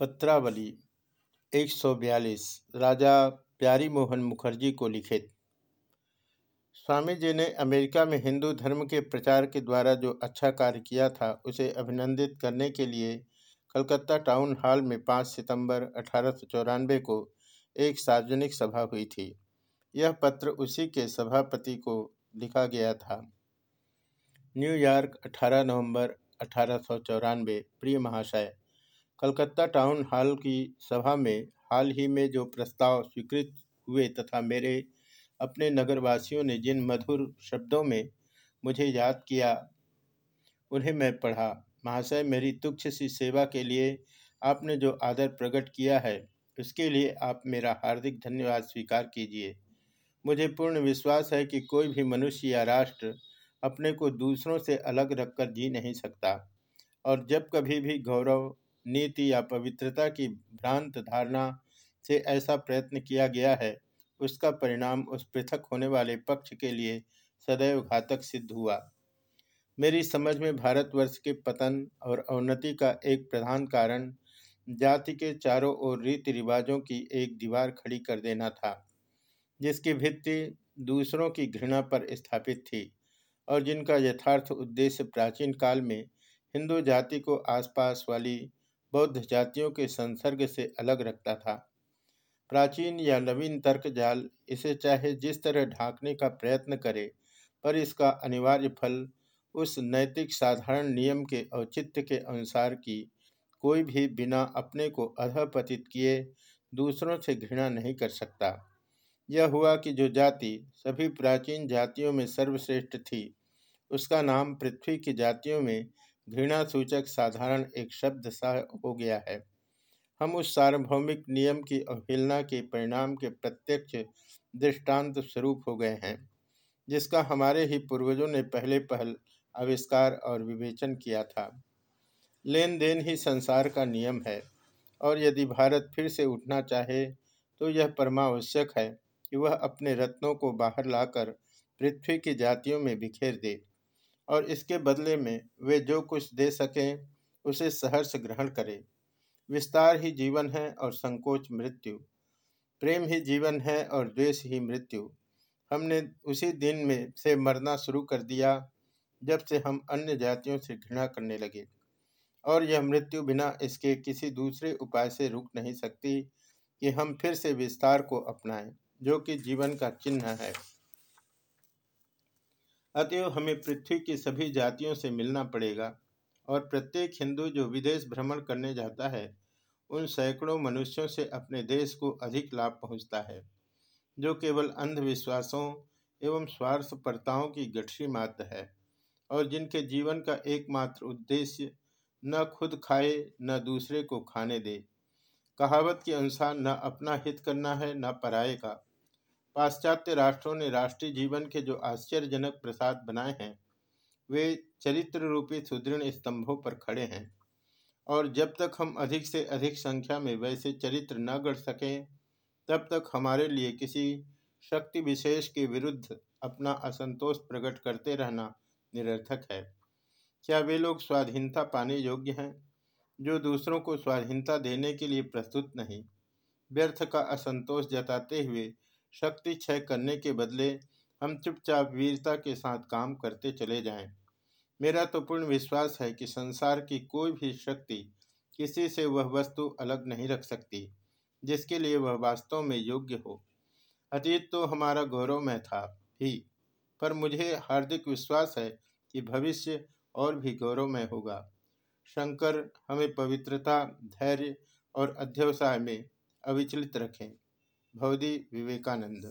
पत्रावली 142 राजा प्यारी मोहन मुखर्जी को लिखित। स्वामी जी ने अमेरिका में हिंदू धर्म के प्रचार के द्वारा जो अच्छा कार्य किया था, उसे अभिनंदित करने के लिए कलकत्ता टाउन हॉल में 5 सितंबर अठारह सौ चौरानवे को एक सार्वजनिक सभा हुई थी। यह पत्र उसी के सभापति को लिखा गया था। न्यूयॉर्क 18 नवंबर अठारह सौ चौरानवे, प्रिय महाशय कलकत्ता टाउन हॉल की सभा में हाल ही में जो प्रस्ताव स्वीकृत हुए तथा मेरे अपने नगरवासियों ने जिन मधुर शब्दों में मुझे याद किया, उन्हें मैं पढ़ा। महाशय, मेरी तुच्छ सी सेवा के लिए आपने जो आदर प्रकट किया है, उसके लिए आप मेरा हार्दिक धन्यवाद स्वीकार कीजिए। मुझे पूर्ण विश्वास है कि कोई भी मनुष्य या राष्ट्र अपने को दूसरों से अलग रखकर जी नहीं सकता, और जब कभी भी गौरव नीति या पवित्रता की भ्रांत धारणा से ऐसा प्रयत्न किया गया है, उसका परिणाम उस पृथक होने वाले पक्ष के लिए सदैव घातक सिद्ध हुआ। मेरी समझ में भारतवर्ष के पतन और अवनति का एक प्रधान कारण जाति के चारों ओर रीति रिवाजों की एक दीवार खड़ी कर देना था, जिसकी भित्ति दूसरों की घृणा पर स्थापित थी और जिनका यथार्थ उद्देश्य प्राचीन काल में हिंदू जाति को आसपास वाली बौद्ध जातियों के संसर्ग से अलग रखता था। प्राचीन या नवीन तर्क जाल इसे चाहे जिस तरह ढांकने का प्रयत्न करे, पर इसका अनिवार्य फल उस नैतिक साधारण नियम के औचित्य के अनुसार की कोई भी बिना अपने को अधपतित किए दूसरों से घृणा नहीं कर सकता। यह हुआ कि जो जाति सभी प्राचीन जातियों में सर्वश्रेष्ठ थी, उसका नाम पृथ्वी की जातियों में घृणा सूचक साधारण एक शब्द सा हो गया है। हम उस सार्वभौमिक नियम की अवहेलना के परिणाम के प्रत्यक्ष दृष्टांत स्वरूप हो गए हैं, जिसका हमारे ही पूर्वजों ने पहले पहल आविष्कार और विवेचन किया था। लेन देन ही संसार का नियम है, और यदि भारत फिर से उठना चाहे तो यह परमावश्यक है कि वह अपने रत्नों को बाहर लाकर पृथ्वी की जातियों में बिखेर दे। और इसके बदले में वे जो कुछ दे सकें, उसे सहर्ष ग्रहण करें। विस्तार ही जीवन है और संकोच मृत्यु। प्रेम ही जीवन है और द्वेष ही मृत्यु। हमने उसी दिन में से मरना शुरू कर दिया, जब से हम अन्य जातियों से घृणा करने लगे। और यह मृत्यु बिना इसके किसी दूसरे उपाय से रुक नहीं सकती कि हम फिर से विस्तार को अपनाएँ, जो कि जीवन का चिन्ह है। अतएव हमें पृथ्वी की सभी जातियों से मिलना पड़ेगा और प्रत्येक हिंदू जो विदेश भ्रमण करने जाता है, उन सैकड़ों मनुष्यों से अपने देश को अधिक लाभ पहुँचता है, जो केवल अंधविश्वासों एवं स्वार्थपरताओं की गठरी मात्र है और जिनके जीवन का एकमात्र उद्देश्य न खुद खाए, न दूसरे को खाने दे। कहावत के अनुसार न अपना हित करना है, न पराये का। पाश्चात्य राष्ट्रों ने राष्ट्रीय जीवन के जो आश्चर्यजनक प्रसाद बनाए हैं, वे चरित्र रूपी सुदृढ़ स्तंभों पर खड़े हैं। और जब तक हम अधिक से अधिक संख्या में वैसे चरित्र न गढ़ सकें, तब तक हमारे लिए किसी शक्ति विशेष के विरुद्ध अपना असंतोष प्रकट करते रहना निरर्थक है। क्या वे लोग स्वाधीनता पाने योग्य हैं, जो दूसरों को स्वाधीनता देने के लिए प्रस्तुत नहीं? व्यर्थ का असंतोष जताते हुए शक्ति क्षय करने के बदले हम चुपचाप वीरता के साथ काम करते चले जाएँ। मेरा तो पूर्ण विश्वास है कि संसार की कोई भी शक्ति किसी से वह वस्तु अलग नहीं रख सकती, जिसके लिए वह वास्तव में योग्य हो। अतीत तो हमारा गौरवमय था भी पर मुझे हार्दिक विश्वास है कि भविष्य और भी गौरवमय होगा। शंकर हमें पवित्रता, धैर्य और अध्यवसाय में अविचलित रखें। भवदी विवेकानंद